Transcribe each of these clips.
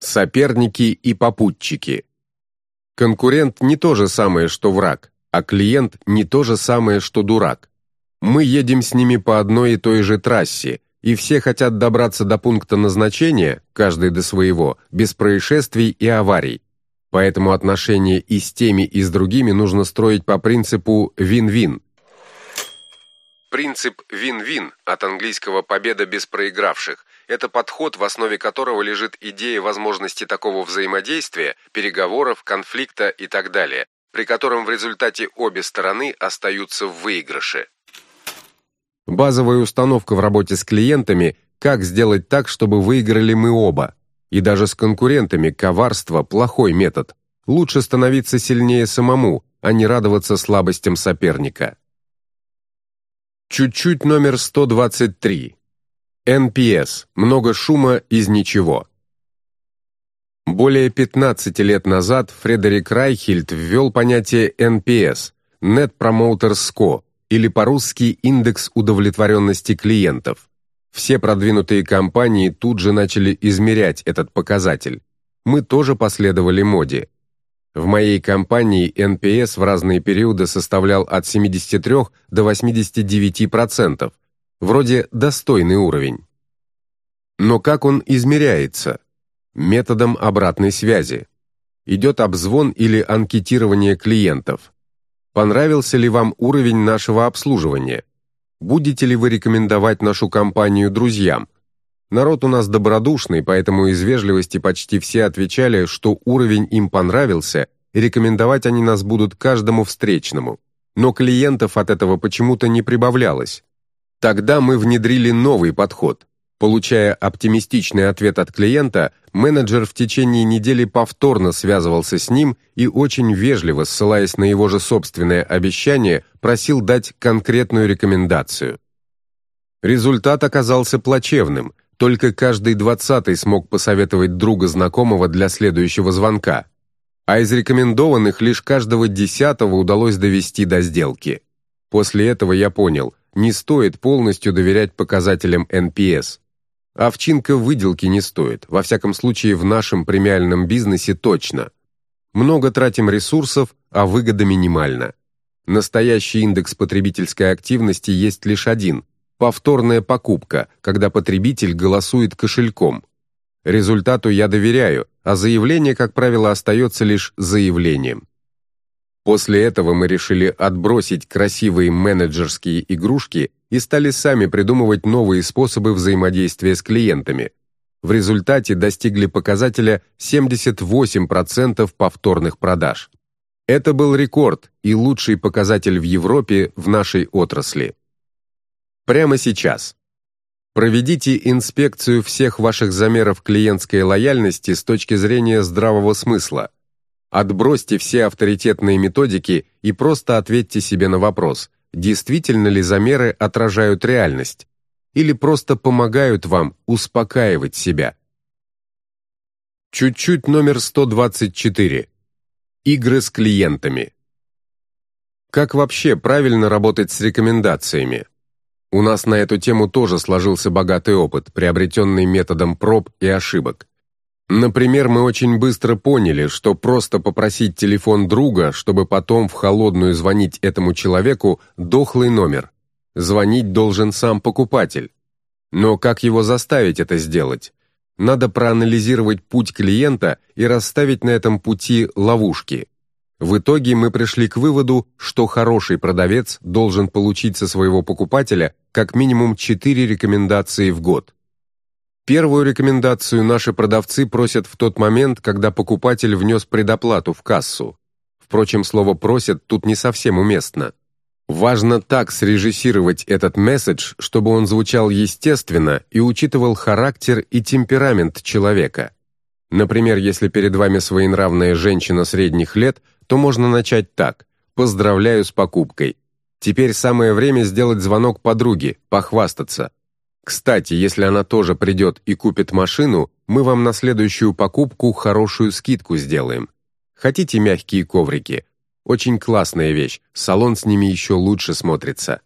Соперники и попутчики. Конкурент не то же самое, что враг, а клиент не то же самое, что дурак. Мы едем с ними по одной и той же трассе, и все хотят добраться до пункта назначения, каждый до своего, без происшествий и аварий. Поэтому отношения и с теми, и с другими нужно строить по принципу «вин-вин». Принцип «вин-вин» от английского «победа без проигравших» – это подход, в основе которого лежит идея возможности такого взаимодействия, переговоров, конфликта и так далее, при котором в результате обе стороны остаются в выигрыше. Базовая установка в работе с клиентами – как сделать так, чтобы выиграли мы оба. И даже с конкурентами коварство – плохой метод. Лучше становиться сильнее самому, а не радоваться слабостям соперника. Чуть-чуть номер 123. НПС. Много шума из ничего. Более 15 лет назад Фредерик Райхельд ввел понятие NPS – Net Promoter Score, или по-русски индекс удовлетворенности клиентов. Все продвинутые компании тут же начали измерять этот показатель. Мы тоже последовали моде. В моей компании NPS в разные периоды составлял от 73 до 89%, вроде достойный уровень. Но как он измеряется? Методом обратной связи. Идет обзвон или анкетирование клиентов. Понравился ли вам уровень нашего обслуживания? Будете ли вы рекомендовать нашу компанию друзьям? Народ у нас добродушный, поэтому из вежливости почти все отвечали, что уровень им понравился, и рекомендовать они нас будут каждому встречному. Но клиентов от этого почему-то не прибавлялось. Тогда мы внедрили новый подход. Получая оптимистичный ответ от клиента, менеджер в течение недели повторно связывался с ним и очень вежливо, ссылаясь на его же собственное обещание, просил дать конкретную рекомендацию. Результат оказался плачевным, только каждый двадцатый смог посоветовать друга знакомого для следующего звонка, а из рекомендованных лишь каждого десятого удалось довести до сделки. После этого я понял, не стоит полностью доверять показателям NPS. Овчинка выделки не стоит, во всяком случае в нашем премиальном бизнесе точно. Много тратим ресурсов, а выгода минимальна. Настоящий индекс потребительской активности есть лишь один – повторная покупка, когда потребитель голосует кошельком. Результату я доверяю, а заявление, как правило, остается лишь заявлением. После этого мы решили отбросить красивые менеджерские игрушки и стали сами придумывать новые способы взаимодействия с клиентами. В результате достигли показателя 78% повторных продаж. Это был рекорд и лучший показатель в Европе в нашей отрасли. Прямо сейчас. Проведите инспекцию всех ваших замеров клиентской лояльности с точки зрения здравого смысла. Отбросьте все авторитетные методики и просто ответьте себе на вопрос, действительно ли замеры отражают реальность или просто помогают вам успокаивать себя. Чуть-чуть номер 124. Игры с клиентами. Как вообще правильно работать с рекомендациями? У нас на эту тему тоже сложился богатый опыт, приобретенный методом проб и ошибок. Например, мы очень быстро поняли, что просто попросить телефон друга, чтобы потом в холодную звонить этому человеку, дохлый номер. Звонить должен сам покупатель. Но как его заставить это сделать? Надо проанализировать путь клиента и расставить на этом пути ловушки. В итоге мы пришли к выводу, что хороший продавец должен получить со своего покупателя как минимум 4 рекомендации в год. Первую рекомендацию наши продавцы просят в тот момент, когда покупатель внес предоплату в кассу. Впрочем, слово «просят» тут не совсем уместно. Важно так срежиссировать этот месседж, чтобы он звучал естественно и учитывал характер и темперамент человека. Например, если перед вами своенравная женщина средних лет, то можно начать так «Поздравляю с покупкой». Теперь самое время сделать звонок подруге, похвастаться. Кстати, если она тоже придет и купит машину, мы вам на следующую покупку хорошую скидку сделаем. Хотите мягкие коврики? Очень классная вещь, салон с ними еще лучше смотрится.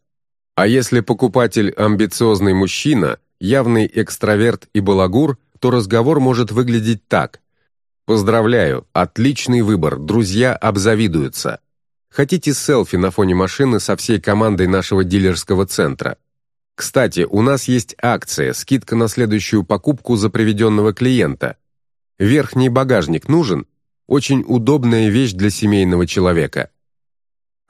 А если покупатель амбициозный мужчина, явный экстраверт и балагур, то разговор может выглядеть так. «Поздравляю, отличный выбор, друзья обзавидуются». Хотите селфи на фоне машины со всей командой нашего дилерского центра? Кстати, у нас есть акция, скидка на следующую покупку за приведенного клиента. Верхний багажник нужен? Очень удобная вещь для семейного человека.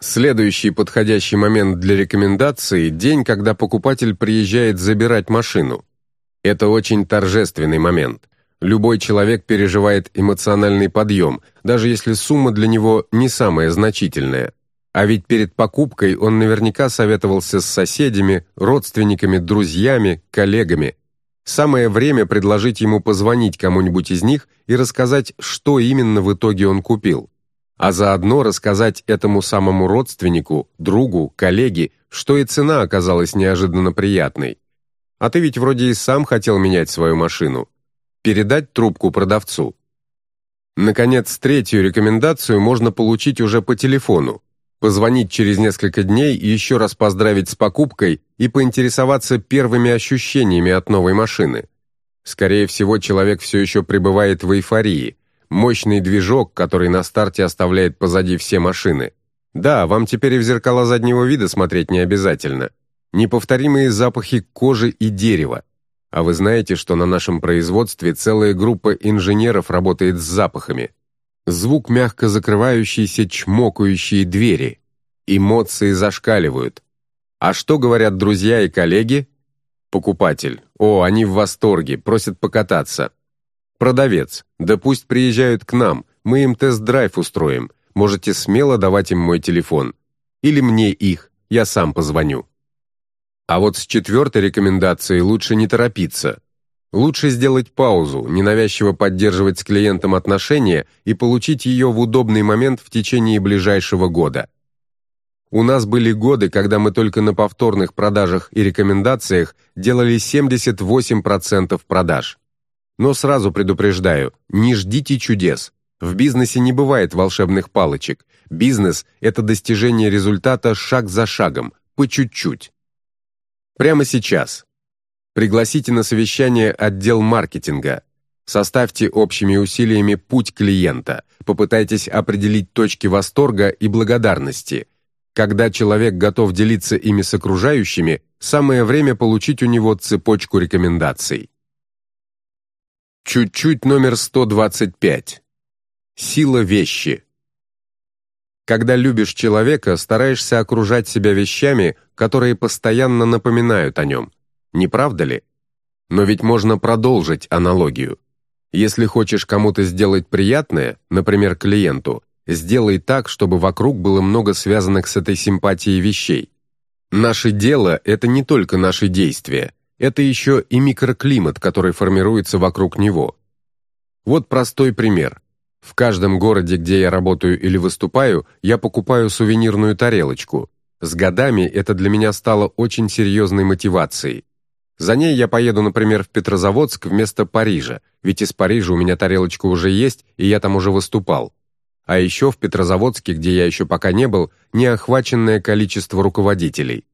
Следующий подходящий момент для рекомендации – день, когда покупатель приезжает забирать машину. Это очень торжественный момент. Любой человек переживает эмоциональный подъем, даже если сумма для него не самая значительная. А ведь перед покупкой он наверняка советовался с соседями, родственниками, друзьями, коллегами. Самое время предложить ему позвонить кому-нибудь из них и рассказать, что именно в итоге он купил а заодно рассказать этому самому родственнику, другу, коллеге, что и цена оказалась неожиданно приятной. А ты ведь вроде и сам хотел менять свою машину. Передать трубку продавцу. Наконец, третью рекомендацию можно получить уже по телефону. Позвонить через несколько дней и еще раз поздравить с покупкой и поинтересоваться первыми ощущениями от новой машины. Скорее всего, человек все еще пребывает в эйфории, Мощный движок, который на старте оставляет позади все машины. Да, вам теперь и в зеркала заднего вида смотреть не обязательно. Неповторимые запахи кожи и дерева. А вы знаете, что на нашем производстве целая группа инженеров работает с запахами. Звук мягко закрывающейся чмокающие двери. Эмоции зашкаливают. А что говорят друзья и коллеги? Покупатель. О, они в восторге, просят покататься. Продавец. Да пусть приезжают к нам, мы им тест-драйв устроим. Можете смело давать им мой телефон. Или мне их, я сам позвоню. А вот с четвертой рекомендацией лучше не торопиться. Лучше сделать паузу, ненавязчиво поддерживать с клиентом отношения и получить ее в удобный момент в течение ближайшего года. У нас были годы, когда мы только на повторных продажах и рекомендациях делали 78% продаж. Но сразу предупреждаю, не ждите чудес. В бизнесе не бывает волшебных палочек. Бизнес – это достижение результата шаг за шагом, по чуть-чуть. Прямо сейчас. Пригласите на совещание отдел маркетинга. Составьте общими усилиями путь клиента. Попытайтесь определить точки восторга и благодарности. Когда человек готов делиться ими с окружающими, самое время получить у него цепочку рекомендаций. Чуть-чуть номер 125. Сила вещи. Когда любишь человека, стараешься окружать себя вещами, которые постоянно напоминают о нем. Не правда ли? Но ведь можно продолжить аналогию. Если хочешь кому-то сделать приятное, например, клиенту, сделай так, чтобы вокруг было много связанных с этой симпатией вещей. Наше дело – это не только наши действия – это еще и микроклимат, который формируется вокруг него. Вот простой пример. В каждом городе, где я работаю или выступаю, я покупаю сувенирную тарелочку. С годами это для меня стало очень серьезной мотивацией. За ней я поеду, например, в Петрозаводск вместо Парижа, ведь из Парижа у меня тарелочка уже есть, и я там уже выступал. А еще в Петрозаводске, где я еще пока не был, неохваченное количество руководителей.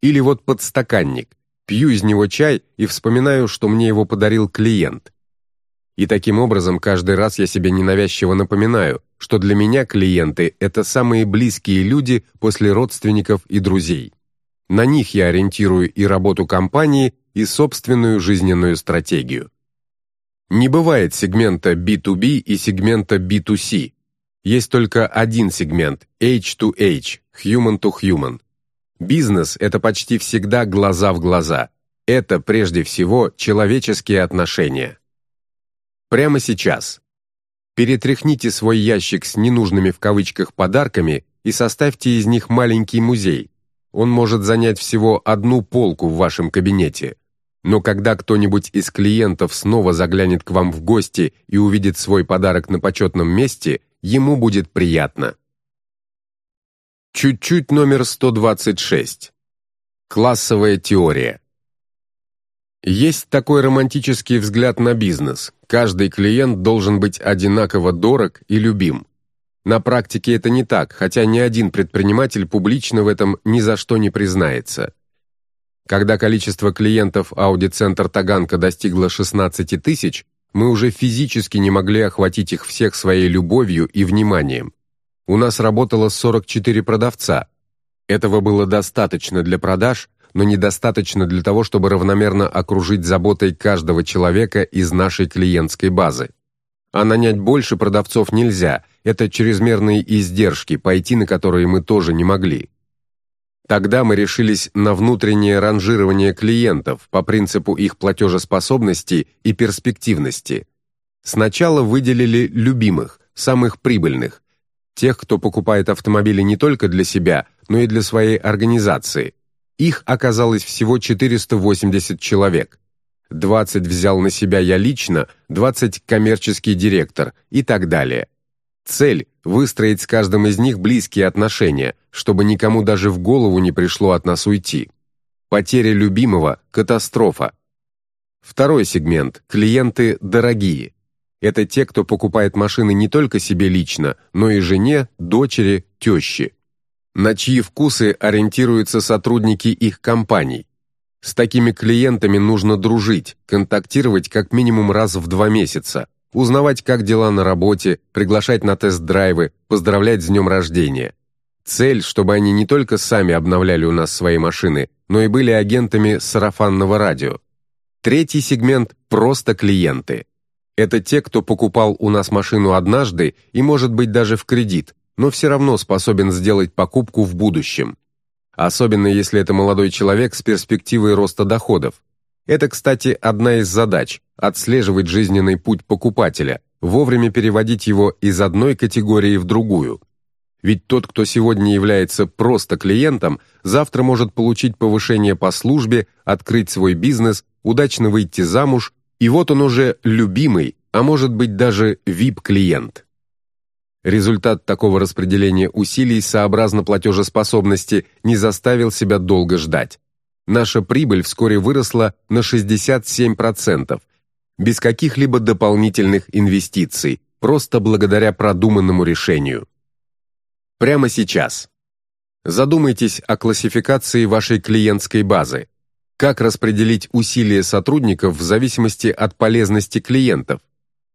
Или вот подстаканник пью из него чай и вспоминаю, что мне его подарил клиент. И таким образом каждый раз я себе ненавязчиво напоминаю, что для меня клиенты – это самые близкие люди после родственников и друзей. На них я ориентирую и работу компании, и собственную жизненную стратегию. Не бывает сегмента B2B и сегмента B2C. Есть только один сегмент – H2H – Human to Human. Бизнес – это почти всегда глаза в глаза. Это, прежде всего, человеческие отношения. Прямо сейчас. Перетряхните свой ящик с ненужными в кавычках подарками и составьте из них маленький музей. Он может занять всего одну полку в вашем кабинете. Но когда кто-нибудь из клиентов снова заглянет к вам в гости и увидит свой подарок на почетном месте, ему будет приятно. Чуть-чуть номер 126. Классовая теория. Есть такой романтический взгляд на бизнес. Каждый клиент должен быть одинаково дорог и любим. На практике это не так, хотя ни один предприниматель публично в этом ни за что не признается. Когда количество клиентов аудиоцентр Таганка достигло 16 тысяч, мы уже физически не могли охватить их всех своей любовью и вниманием. У нас работало 44 продавца. Этого было достаточно для продаж, но недостаточно для того, чтобы равномерно окружить заботой каждого человека из нашей клиентской базы. А нанять больше продавцов нельзя, это чрезмерные издержки, пойти на которые мы тоже не могли. Тогда мы решились на внутреннее ранжирование клиентов по принципу их платежеспособности и перспективности. Сначала выделили любимых, самых прибыльных, тех, кто покупает автомобили не только для себя, но и для своей организации. Их оказалось всего 480 человек. 20 взял на себя я лично, 20 коммерческий директор и так далее. Цель – выстроить с каждым из них близкие отношения, чтобы никому даже в голову не пришло от нас уйти. Потеря любимого – катастрофа. Второй сегмент – клиенты дорогие. Это те, кто покупает машины не только себе лично, но и жене, дочери, теще. На чьи вкусы ориентируются сотрудники их компаний. С такими клиентами нужно дружить, контактировать как минимум раз в два месяца, узнавать, как дела на работе, приглашать на тест-драйвы, поздравлять с днем рождения. Цель, чтобы они не только сами обновляли у нас свои машины, но и были агентами сарафанного радио. Третий сегмент – просто клиенты. Это те, кто покупал у нас машину однажды и, может быть, даже в кредит, но все равно способен сделать покупку в будущем. Особенно если это молодой человек с перспективой роста доходов. Это, кстати, одна из задач – отслеживать жизненный путь покупателя, вовремя переводить его из одной категории в другую. Ведь тот, кто сегодня является просто клиентом, завтра может получить повышение по службе, открыть свой бизнес, удачно выйти замуж, и вот он уже любимый, а может быть даже VIP-клиент. Результат такого распределения усилий сообразно платежеспособности не заставил себя долго ждать наша прибыль вскоре выросла на 67%, без каких-либо дополнительных инвестиций, просто благодаря продуманному решению. Прямо сейчас. Задумайтесь о классификации вашей клиентской базы. Как распределить усилия сотрудников в зависимости от полезности клиентов?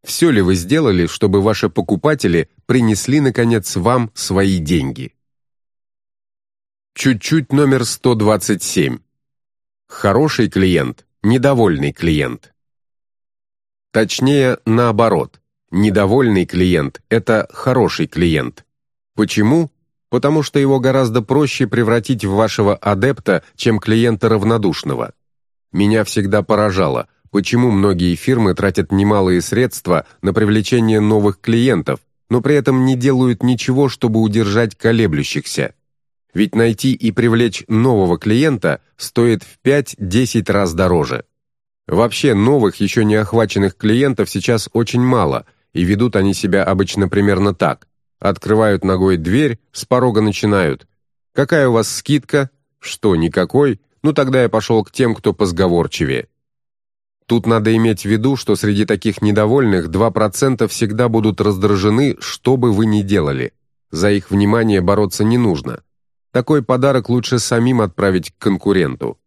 Все ли вы сделали, чтобы ваши покупатели принесли, наконец, вам свои деньги? Чуть-чуть номер 127. Хороший клиент – недовольный клиент. Точнее, наоборот. Недовольный клиент – это хороший клиент. Почему? Потому что его гораздо проще превратить в вашего адепта, чем клиента равнодушного. Меня всегда поражало, почему многие фирмы тратят немалые средства на привлечение новых клиентов, но при этом не делают ничего, чтобы удержать колеблющихся. Ведь найти и привлечь нового клиента стоит в 5-10 раз дороже. Вообще новых, еще не охваченных клиентов сейчас очень мало, и ведут они себя обычно примерно так. Открывают ногой дверь, с порога начинают. «Какая у вас скидка?» «Что, никакой?» «Ну тогда я пошел к тем, кто позговорчивее». Тут надо иметь в виду, что среди таких недовольных 2% всегда будут раздражены, что бы вы ни делали. За их внимание бороться не нужно. Такой подарок лучше самим отправить к конкуренту.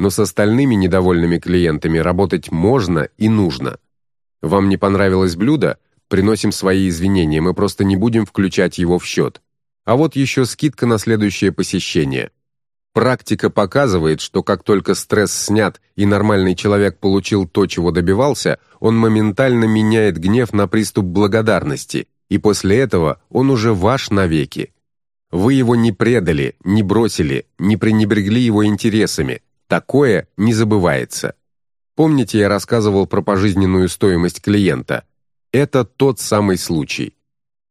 Но с остальными недовольными клиентами работать можно и нужно. Вам не понравилось блюдо? Приносим свои извинения, мы просто не будем включать его в счет. А вот еще скидка на следующее посещение. Практика показывает, что как только стресс снят и нормальный человек получил то, чего добивался, он моментально меняет гнев на приступ благодарности, и после этого он уже ваш навеки. Вы его не предали, не бросили, не пренебрегли его интересами. Такое не забывается. Помните, я рассказывал про пожизненную стоимость клиента? Это тот самый случай.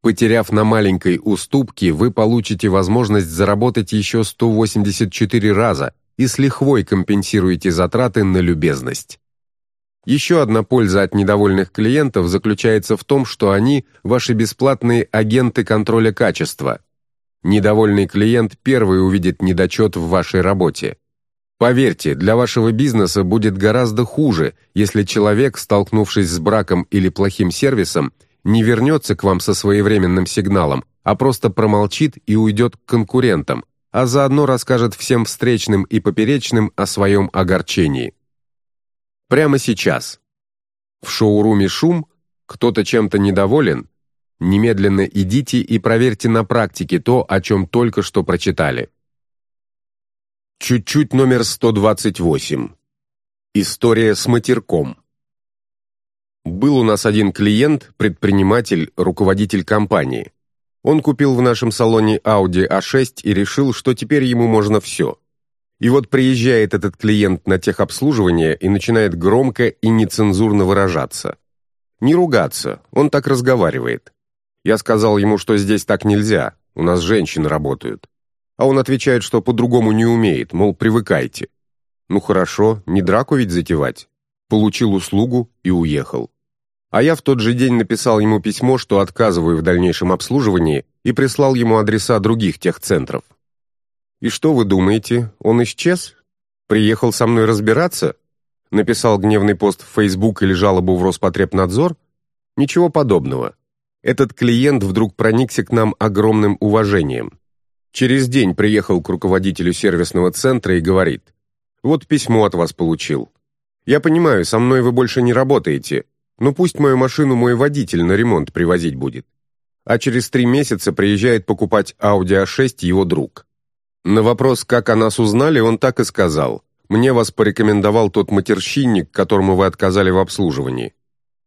Потеряв на маленькой уступке, вы получите возможность заработать еще 184 раза и с лихвой компенсируете затраты на любезность. Еще одна польза от недовольных клиентов заключается в том, что они – ваши бесплатные агенты контроля качества – Недовольный клиент первый увидит недочет в вашей работе. Поверьте, для вашего бизнеса будет гораздо хуже, если человек, столкнувшись с браком или плохим сервисом, не вернется к вам со своевременным сигналом, а просто промолчит и уйдет к конкурентам, а заодно расскажет всем встречным и поперечным о своем огорчении. Прямо сейчас. В шоуруме шум, кто-то чем-то недоволен, немедленно идите и проверьте на практике то, о чем только что прочитали. Чуть-чуть номер 128. История с матерком. Был у нас один клиент, предприниматель, руководитель компании. Он купил в нашем салоне Audi A6 и решил, что теперь ему можно все. И вот приезжает этот клиент на техобслуживание и начинает громко и нецензурно выражаться. Не ругаться, он так разговаривает. Я сказал ему, что здесь так нельзя, у нас женщины работают. А он отвечает, что по-другому не умеет, мол, привыкайте. Ну хорошо, не драку ведь затевать. Получил услугу и уехал. А я в тот же день написал ему письмо, что отказываю в дальнейшем обслуживании и прислал ему адреса других техцентров. И что вы думаете, он исчез? Приехал со мной разбираться? Написал гневный пост в Facebook или жалобу в Роспотребнадзор? Ничего подобного. Этот клиент вдруг проникся к нам огромным уважением. Через день приехал к руководителю сервисного центра и говорит, «Вот письмо от вас получил. Я понимаю, со мной вы больше не работаете, но пусть мою машину мой водитель на ремонт привозить будет. А через три месяца приезжает покупать Audi A6 его друг. На вопрос, как о нас узнали, он так и сказал. Мне вас порекомендовал тот матерщинник, которому вы отказали в обслуживании.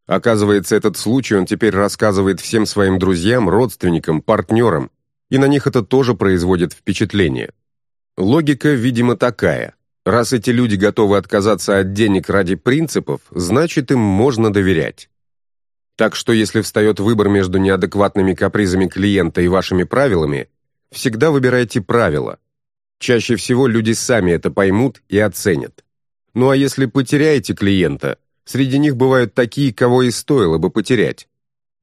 Оказывается, этот случай он теперь рассказывает всем своим друзьям, родственникам, партнерам, и на них это тоже производит впечатление. Логика, видимо, такая. Раз эти люди готовы отказаться от денег ради принципов, значит им можно доверять. Так что если встает выбор между неадекватными капризами клиента и вашими правилами, всегда выбирайте правила. Чаще всего люди сами это поймут и оценят. Ну а если потеряете клиента, среди них бывают такие, кого и стоило бы потерять.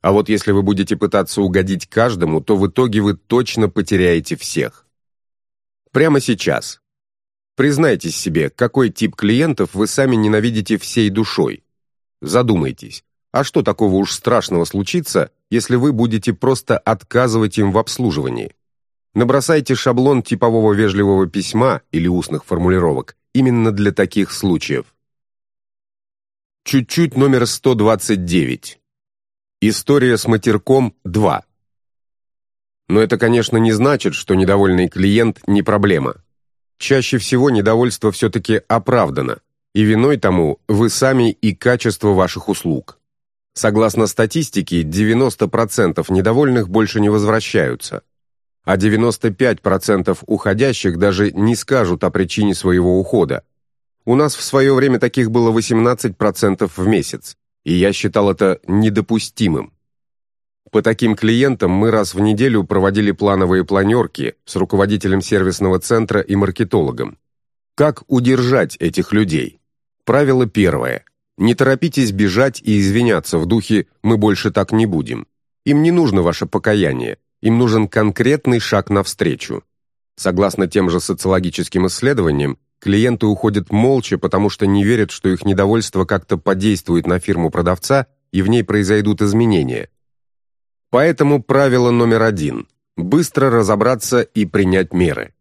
А вот если вы будете пытаться угодить каждому, то в итоге вы точно потеряете всех. Прямо сейчас, Признайтесь себе, какой тип клиентов вы сами ненавидите всей душой. Задумайтесь, а что такого уж страшного случится, если вы будете просто отказывать им в обслуживании? Набросайте шаблон типового вежливого письма или устных формулировок именно для таких случаев. Чуть-чуть номер 129. История с матерком 2. Но это, конечно, не значит, что недовольный клиент не проблема. Чаще всего недовольство все-таки оправдано, и виной тому вы сами и качество ваших услуг. Согласно статистике, 90% недовольных больше не возвращаются, а 95% уходящих даже не скажут о причине своего ухода. У нас в свое время таких было 18% в месяц, и я считал это недопустимым. По таким клиентам мы раз в неделю проводили плановые планерки с руководителем сервисного центра и маркетологом. Как удержать этих людей? Правило первое. Не торопитесь бежать и извиняться в духе «мы больше так не будем». Им не нужно ваше покаяние, им нужен конкретный шаг навстречу. Согласно тем же социологическим исследованиям, клиенты уходят молча, потому что не верят, что их недовольство как-то подействует на фирму продавца и в ней произойдут изменения – Поэтому правило номер один – быстро разобраться и принять меры.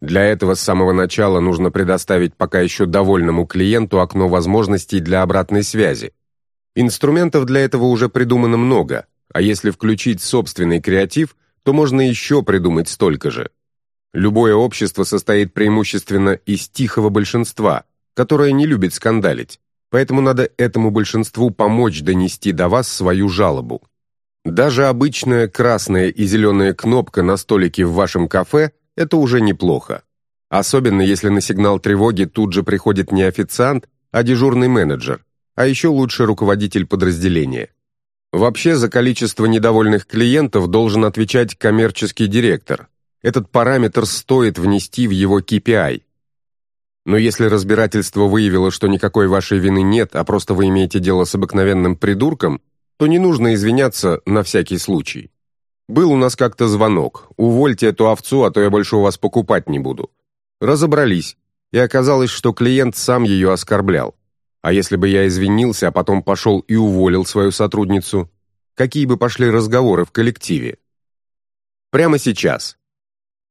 Для этого с самого начала нужно предоставить пока еще довольному клиенту окно возможностей для обратной связи. Инструментов для этого уже придумано много, а если включить собственный креатив, то можно еще придумать столько же. Любое общество состоит преимущественно из тихого большинства, которое не любит скандалить, поэтому надо этому большинству помочь донести до вас свою жалобу. Даже обычная красная и зеленая кнопка на столике в вашем кафе – это уже неплохо. Особенно если на сигнал тревоги тут же приходит не официант, а дежурный менеджер, а еще лучше руководитель подразделения. Вообще за количество недовольных клиентов должен отвечать коммерческий директор. Этот параметр стоит внести в его KPI. Но если разбирательство выявило, что никакой вашей вины нет, а просто вы имеете дело с обыкновенным придурком – то не нужно извиняться на всякий случай. Был у нас как-то звонок. Увольте эту овцу, а то я больше у вас покупать не буду. Разобрались, и оказалось, что клиент сам ее оскорблял. А если бы я извинился, а потом пошел и уволил свою сотрудницу, какие бы пошли разговоры в коллективе? Прямо сейчас.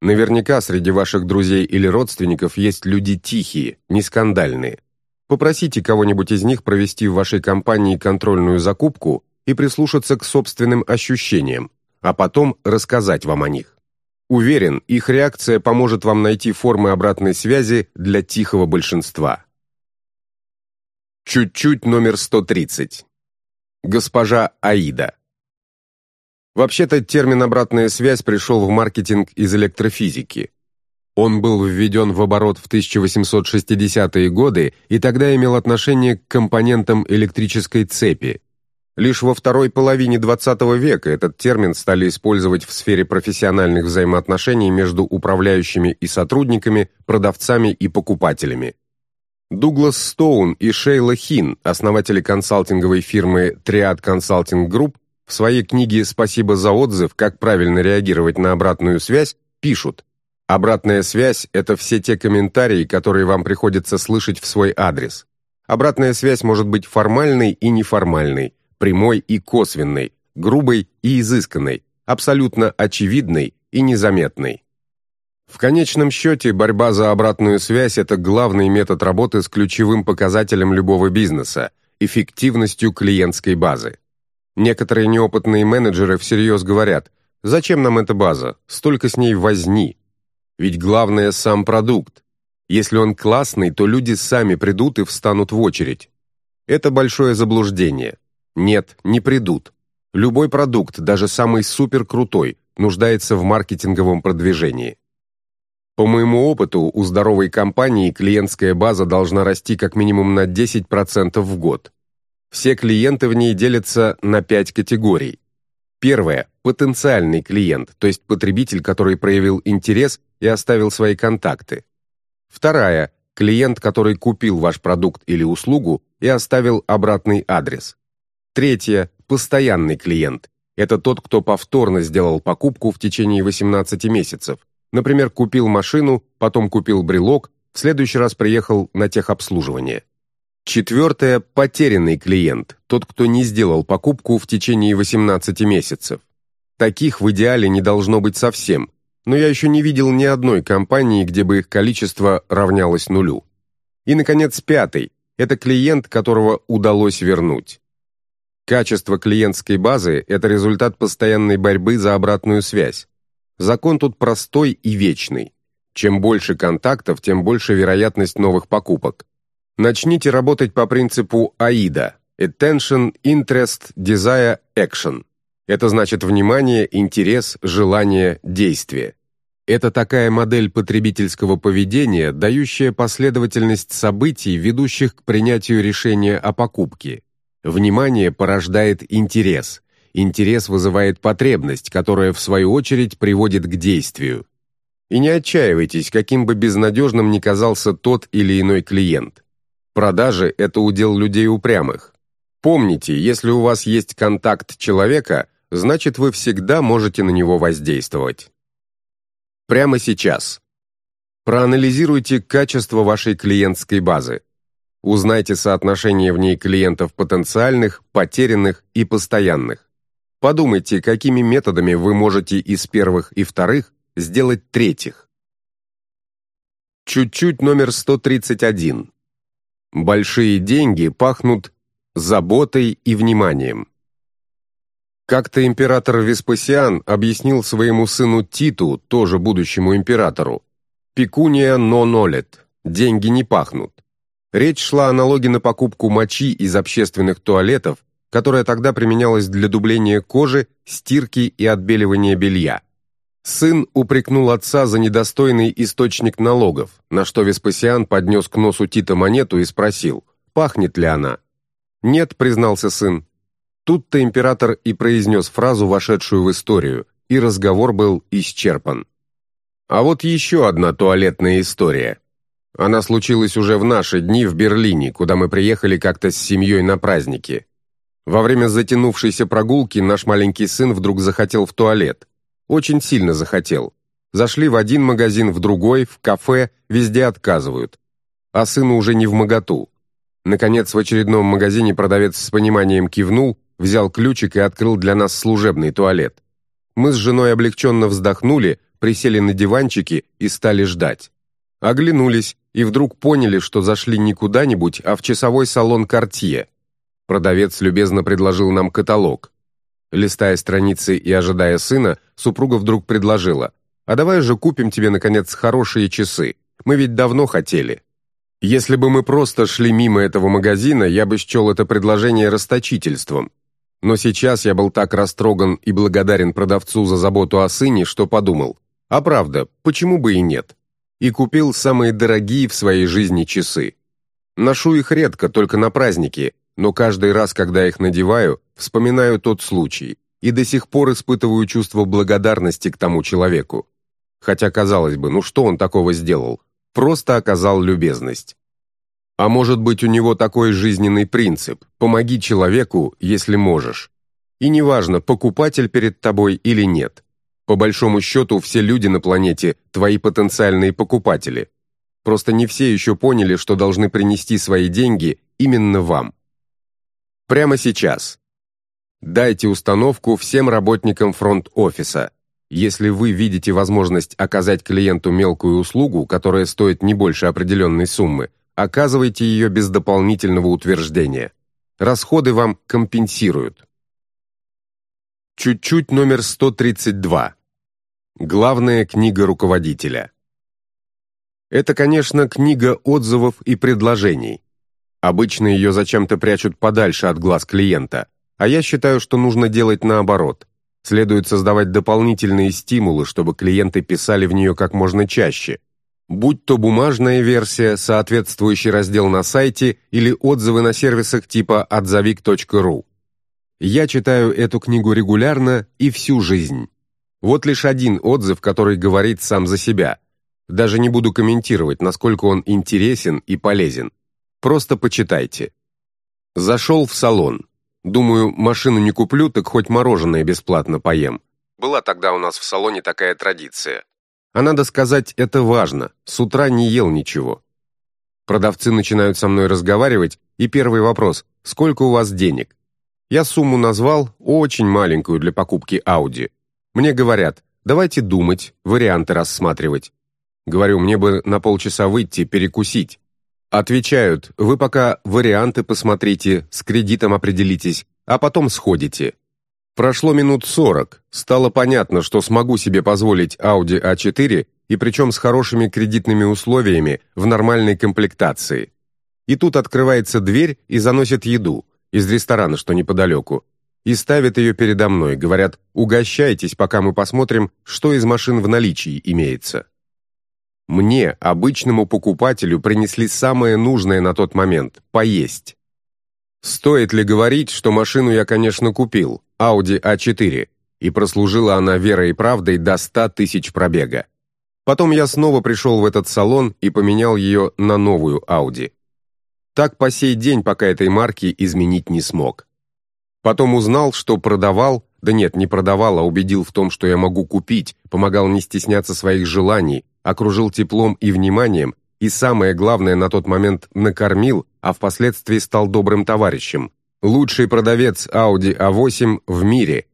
Наверняка среди ваших друзей или родственников есть люди тихие, не скандальные. Попросите кого-нибудь из них провести в вашей компании контрольную закупку и прислушаться к собственным ощущениям, а потом рассказать вам о них. Уверен, их реакция поможет вам найти формы обратной связи для тихого большинства. Чуть-чуть номер 130. Госпожа Аида. Вообще-то термин «обратная связь» пришел в маркетинг из электрофизики. Он был введен в оборот в 1860-е годы и тогда имел отношение к компонентам электрической цепи. Лишь во второй половине XX века этот термин стали использовать в сфере профессиональных взаимоотношений между управляющими и сотрудниками, продавцами и покупателями. Дуглас Стоун и Шейла Хин, основатели консалтинговой фирмы Triad Consulting Group, в своей книге «Спасибо за отзыв. Как правильно реагировать на обратную связь» пишут «Обратная связь – это все те комментарии, которые вам приходится слышать в свой адрес. Обратная связь может быть формальной и неформальной, прямой и косвенной, грубой и изысканной, абсолютно очевидной и незаметной. В конечном счете, борьба за обратную связь – это главный метод работы с ключевым показателем любого бизнеса – эффективностью клиентской базы. Некоторые неопытные менеджеры всерьез говорят, зачем нам эта база, столько с ней возни. Ведь главное сам продукт. Если он классный, то люди сами придут и встанут в очередь. Это большое заблуждение. Нет, не придут. Любой продукт, даже самый суперкрутой, нуждается в маркетинговом продвижении. По моему опыту, у здоровой компании клиентская база должна расти как минимум на 10% в год. Все клиенты в ней делятся на пять категорий. Первое – потенциальный клиент, то есть потребитель, который проявил интерес и оставил свои контакты. Вторая – клиент, который купил ваш продукт или услугу и оставил обратный адрес. Третье – постоянный клиент. Это тот, кто повторно сделал покупку в течение 18 месяцев. Например, купил машину, потом купил брелок, в следующий раз приехал на техобслуживание. Четвертое – потерянный клиент, тот, кто не сделал покупку в течение 18 месяцев. Таких в идеале не должно быть совсем, но я еще не видел ни одной компании, где бы их количество равнялось нулю. И, наконец, пятый – это клиент, которого удалось вернуть. Качество клиентской базы – это результат постоянной борьбы за обратную связь. Закон тут простой и вечный. Чем больше контактов, тем больше вероятность новых покупок. Начните работать по принципу AIDA – Attention, Interest, Desire, Action. Это значит внимание, интерес, желание, действие. Это такая модель потребительского поведения, дающая последовательность событий, ведущих к принятию решения о покупке. Внимание порождает интерес. Интерес вызывает потребность, которая, в свою очередь, приводит к действию. И не отчаивайтесь, каким бы безнадежным ни казался тот или иной клиент. Продажи – это удел людей упрямых. Помните, если у вас есть контакт человека, значит вы всегда можете на него воздействовать. Прямо сейчас. Проанализируйте качество вашей клиентской базы. Узнайте соотношение в ней клиентов потенциальных, потерянных и постоянных. Подумайте, какими методами вы можете из первых и вторых сделать третьих. Чуть-чуть номер 131. Большие деньги пахнут заботой и вниманием. Как-то император Веспасиан объяснил своему сыну Титу, тоже будущему императору, «Пекуния но нолет, деньги не пахнут». Речь шла о налоге на покупку мочи из общественных туалетов, которая тогда применялась для дубления кожи, стирки и отбеливания белья. Сын упрекнул отца за недостойный источник налогов, на что Веспасиан поднес к носу Тита монету и спросил, пахнет ли она. «Нет», — признался сын. Тут-то император и произнес фразу, вошедшую в историю, и разговор был исчерпан. А вот еще одна туалетная история. Она случилась уже в наши дни в Берлине, куда мы приехали как-то с семьей на праздники. Во время затянувшейся прогулки наш маленький сын вдруг захотел в туалет. Очень сильно захотел. Зашли в один магазин, в другой, в кафе, везде отказывают. А сыну уже не в моготу. Наконец, в очередном магазине продавец с пониманием кивнул, взял ключик и открыл для нас служебный туалет. Мы с женой облегченно вздохнули, присели на диванчики и стали ждать. Оглянулись и вдруг поняли, что зашли не куда-нибудь, а в часовой салон «Кортье». Продавец любезно предложил нам каталог. Листая страницы и ожидая сына, супруга вдруг предложила, «А давай же купим тебе, наконец, хорошие часы. Мы ведь давно хотели». Если бы мы просто шли мимо этого магазина, я бы счел это предложение расточительством. Но сейчас я был так растроган и благодарен продавцу за заботу о сыне, что подумал, а правда, почему бы и нет? И купил самые дорогие в своей жизни часы. Ношу их редко, только на праздники, но каждый раз, когда их надеваю, вспоминаю тот случай и до сих пор испытываю чувство благодарности к тому человеку. Хотя, казалось бы, ну что он такого сделал? Просто оказал любезность. А может быть, у него такой жизненный принцип «помоги человеку, если можешь». И неважно, покупатель перед тобой или нет. По большому счету, все люди на планете – твои потенциальные покупатели. Просто не все еще поняли, что должны принести свои деньги именно вам. Прямо сейчас. Дайте установку всем работникам фронт-офиса. Если вы видите возможность оказать клиенту мелкую услугу, которая стоит не больше определенной суммы, оказывайте ее без дополнительного утверждения. Расходы вам компенсируют. Чуть-чуть номер 132. Главная книга руководителя. Это, конечно, книга отзывов и предложений. Обычно ее зачем-то прячут подальше от глаз клиента, а я считаю, что нужно делать наоборот. Следует создавать дополнительные стимулы, чтобы клиенты писали в нее как можно чаще, будь то бумажная версия, соответствующий раздел на сайте или отзывы на сервисах типа отзовик.ру. Я читаю эту книгу регулярно и всю жизнь. Вот лишь один отзыв, который говорит сам за себя. Даже не буду комментировать, насколько он интересен и полезен. Просто почитайте. Зашел в салон. Думаю, машину не куплю, так хоть мороженое бесплатно поем. Была тогда у нас в салоне такая традиция. А надо сказать, это важно. С утра не ел ничего. Продавцы начинают со мной разговаривать, и первый вопрос – сколько у вас денег? Я сумму назвал, очень маленькую для покупки Audi. Мне говорят, давайте думать, варианты рассматривать. Говорю, мне бы на полчаса выйти, перекусить. Отвечают, вы пока варианты посмотрите, с кредитом определитесь, а потом сходите. Прошло минут сорок. Стало понятно, что смогу себе позволить Audi A4 и причем с хорошими кредитными условиями в нормальной комплектации. И тут открывается дверь и заносит еду из ресторана, что неподалеку, и ставят ее передо мной, говорят «угощайтесь, пока мы посмотрим, что из машин в наличии имеется». Мне, обычному покупателю, принесли самое нужное на тот момент – поесть. Стоит ли говорить, что машину я, конечно, купил, Audi A4, и прослужила она верой и правдой до 100 тысяч пробега. Потом я снова пришел в этот салон и поменял ее на новую Audi. Так по сей день, пока этой марки изменить не смог. Потом узнал, что продавал, да нет, не продавал, а убедил в том, что я могу купить, помогал не стесняться своих желаний, окружил теплом и вниманием, и самое главное на тот момент накормил, а впоследствии стал добрым товарищем. Лучший продавец Audi A8 в мире.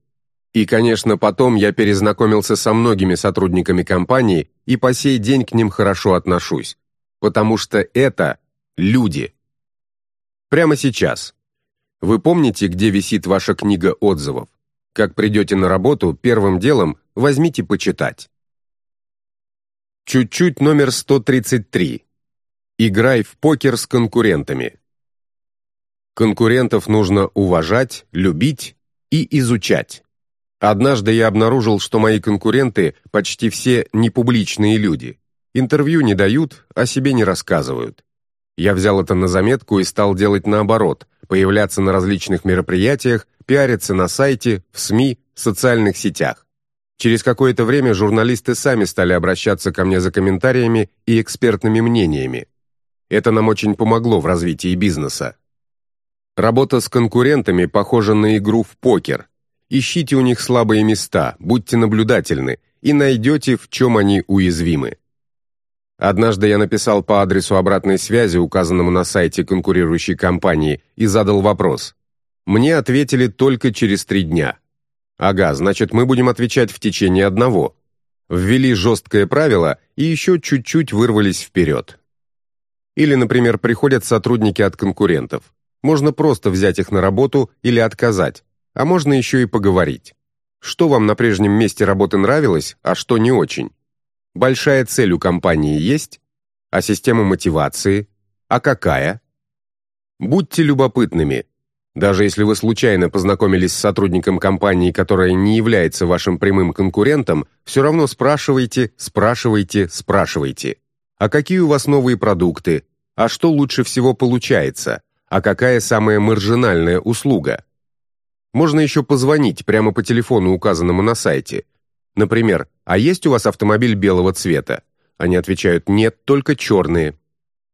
И, конечно, потом я перезнакомился со многими сотрудниками компании и по сей день к ним хорошо отношусь. Потому что это люди. Прямо сейчас. Вы помните, где висит ваша книга отзывов? Как придете на работу, первым делом возьмите почитать. Чуть-чуть номер 133. Играй в покер с конкурентами. Конкурентов нужно уважать, любить и изучать. Однажды я обнаружил, что мои конкуренты почти все непубличные люди. Интервью не дают, о себе не рассказывают. Я взял это на заметку и стал делать наоборот, появляться на различных мероприятиях, пиариться на сайте, в СМИ, в социальных сетях. Через какое-то время журналисты сами стали обращаться ко мне за комментариями и экспертными мнениями. Это нам очень помогло в развитии бизнеса. Работа с конкурентами похожа на игру в покер. Ищите у них слабые места, будьте наблюдательны и найдете, в чем они уязвимы. Однажды я написал по адресу обратной связи, указанному на сайте конкурирующей компании, и задал вопрос. Мне ответили только через три дня. Ага, значит, мы будем отвечать в течение одного. ввели жесткое правило и еще чуть-чуть вырвались вперед. Или, например, приходят сотрудники от конкурентов. Можно просто взять их на работу или отказать, а можно еще и поговорить. Что вам на прежнем месте работы нравилось, а что не очень? Большая цель у компании есть? А система мотивации? А какая? Будьте любопытными. Даже если вы случайно познакомились с сотрудником компании, которая не является вашим прямым конкурентом, все равно спрашивайте, спрашивайте, спрашивайте. А какие у вас новые продукты? А что лучше всего получается? А какая самая маржинальная услуга? Можно еще позвонить прямо по телефону, указанному на сайте. Например, «А есть у вас автомобиль белого цвета?» Они отвечают «Нет, только черные».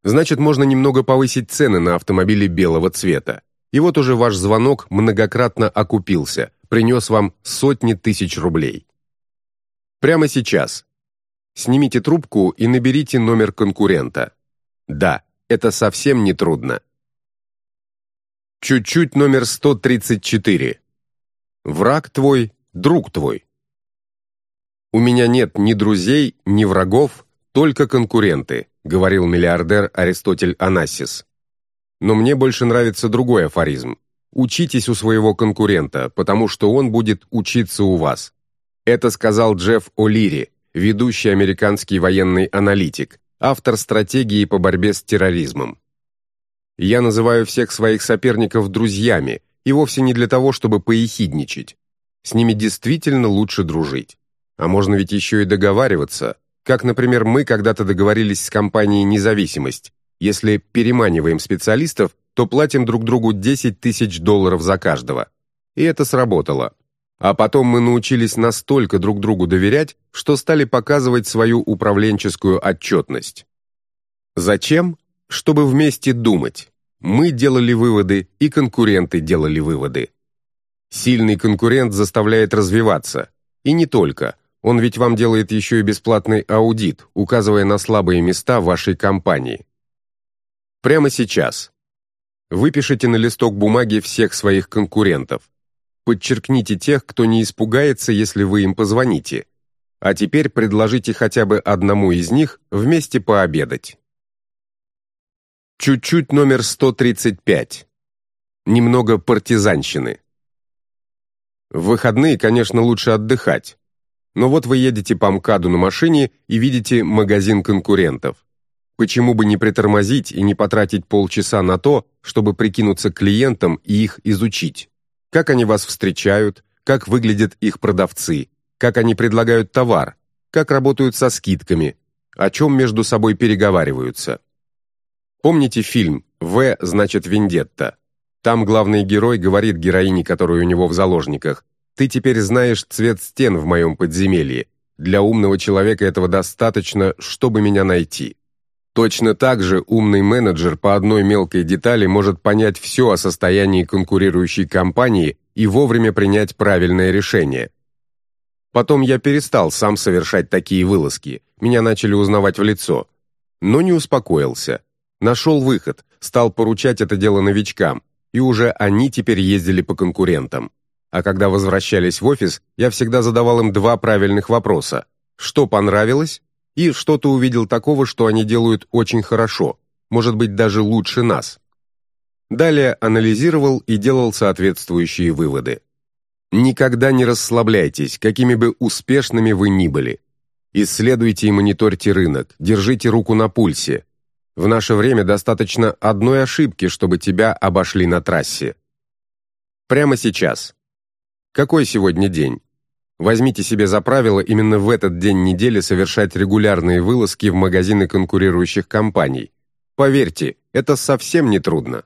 Значит, можно немного повысить цены на автомобили белого цвета. И вот уже ваш звонок многократно окупился, принес вам сотни тысяч рублей. Прямо сейчас. Снимите трубку и наберите номер конкурента. Да, это совсем не трудно. Чуть-чуть номер 134. Враг твой, друг твой. У меня нет ни друзей, ни врагов, только конкуренты, говорил миллиардер Аристотель Анассис. Но мне больше нравится другой афоризм. Учитесь у своего конкурента, потому что он будет учиться у вас. Это сказал Джефф О'Лири, ведущий американский военный аналитик, автор стратегии по борьбе с терроризмом. Я называю всех своих соперников друзьями, и вовсе не для того, чтобы поехидничать. С ними действительно лучше дружить. А можно ведь еще и договариваться, как, например, мы когда-то договорились с компанией «Независимость». Если переманиваем специалистов, то платим друг другу 10 тысяч долларов за каждого. И это сработало. А потом мы научились настолько друг другу доверять, что стали показывать свою управленческую отчетность. Зачем? чтобы вместе думать. Мы делали выводы, и конкуренты делали выводы. Сильный конкурент заставляет развиваться. И не только. Он ведь вам делает еще и бесплатный аудит, указывая на слабые места вашей компании. Прямо сейчас. Выпишите на листок бумаги всех своих конкурентов. Подчеркните тех, кто не испугается, если вы им позвоните. А теперь предложите хотя бы одному из них вместе пообедать. Чуть-чуть номер 135. Немного партизанщины. В выходные, конечно, лучше отдыхать. Но вот вы едете по МКАДу на машине и видите магазин конкурентов. Почему бы не притормозить и не потратить полчаса на то, чтобы прикинуться клиентам и их изучить? Как они вас встречают, как выглядят их продавцы, как они предлагают товар, как работают со скидками, о чем между собой переговариваются. Помните фильм «В» значит «Вендетта»? Там главный герой говорит героине, которая у него в заложниках, «Ты теперь знаешь цвет стен в моем подземелье. Для умного человека этого достаточно, чтобы меня найти». Точно так же умный менеджер по одной мелкой детали может понять все о состоянии конкурирующей компании и вовремя принять правильное решение. Потом я перестал сам совершать такие вылазки, меня начали узнавать в лицо. Но не успокоился. Нашел выход, стал поручать это дело новичкам, и уже они теперь ездили по конкурентам. А когда возвращались в офис, я всегда задавал им два правильных вопроса. Что понравилось? И что ты увидел такого, что они делают очень хорошо, может быть, даже лучше нас? Далее анализировал и делал соответствующие выводы. Никогда не расслабляйтесь, какими бы успешными вы ни были. Исследуйте и мониторьте рынок, держите руку на пульсе, в наше время достаточно одной ошибки, чтобы тебя обошли на трассе. Прямо сейчас. Какой сегодня день? Возьмите себе за правило именно в этот день недели совершать регулярные вылазки в магазины конкурирующих компаний. Поверьте, это совсем не трудно.